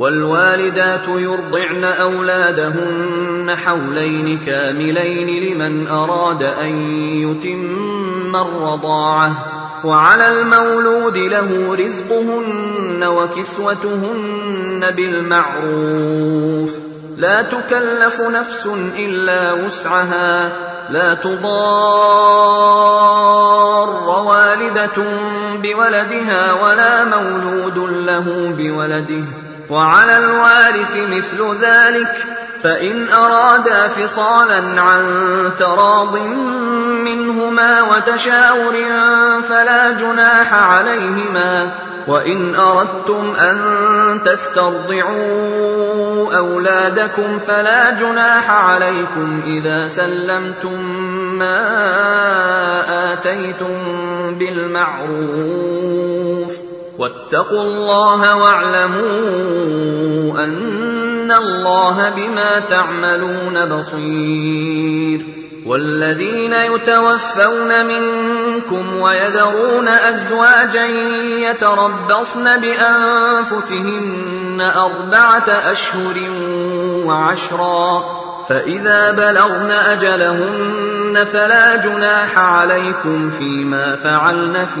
والوالدات يرضعن أولادهن حولين كاملين لمن أراد أن يتم الرضاعة. وعلى المولود له رزقهن وكسوتهن بالمعروف. لا تكلف نفس إلا وسعها. لا تضار والدة بولدها ولا مولود له بولده. وعلى الوارث مثل ذلك فإن أرادا فصالا عن تراض منهما وتشاور فلا جناح عليهما وإن أردتم أن تسترضعوا أولادكم فلا جناح عليكم إذا سلمتم ما آتيتم بالمعروف. واتقوا الله واعلموا أن الله بما تعملون بصير. والذين يتوفون منكم ويذرون أزواجا يتربصن بأنفسهن أربعة أشهر وعشرا. فإذا بلغن أجلهن فلا جناح عليكم فيما فعلن في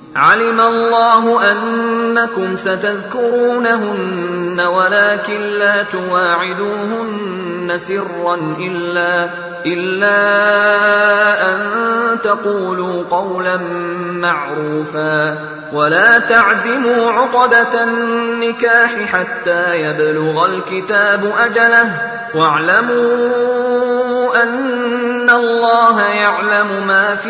علم الله أنكم ستذكرونهن ولكن لا تواعدوهن سرا إلا إلا أن تقولوا قولا معروفا ولا تعزموا عقده النكاح حتى يبلغ الكتاب أجله واعلموا أن الله يعلم ما في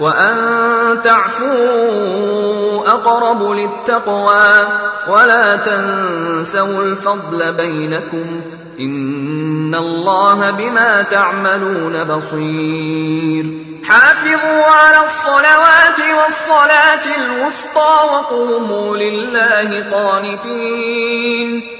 وان تعفوا اقرب للتقوى ولا تنسوا الفضل بينكم ان الله بما تعملون بصير. حافظوا على الصلوات والصلاه الوسطى وقوموا لله قانتين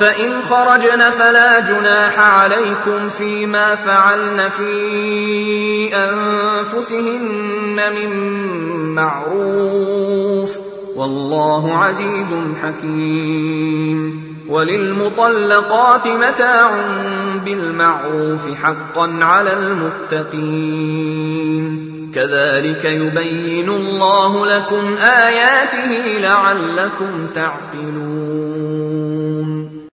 فإن خرجن فلا جناح عليكم فيما فعلن في أنفسهن من معروف والله عزيز حكيم وللمطلقات متاع بالمعروف حقا على المتقين كذلك يبين الله لكم آياته لعلكم تعقلون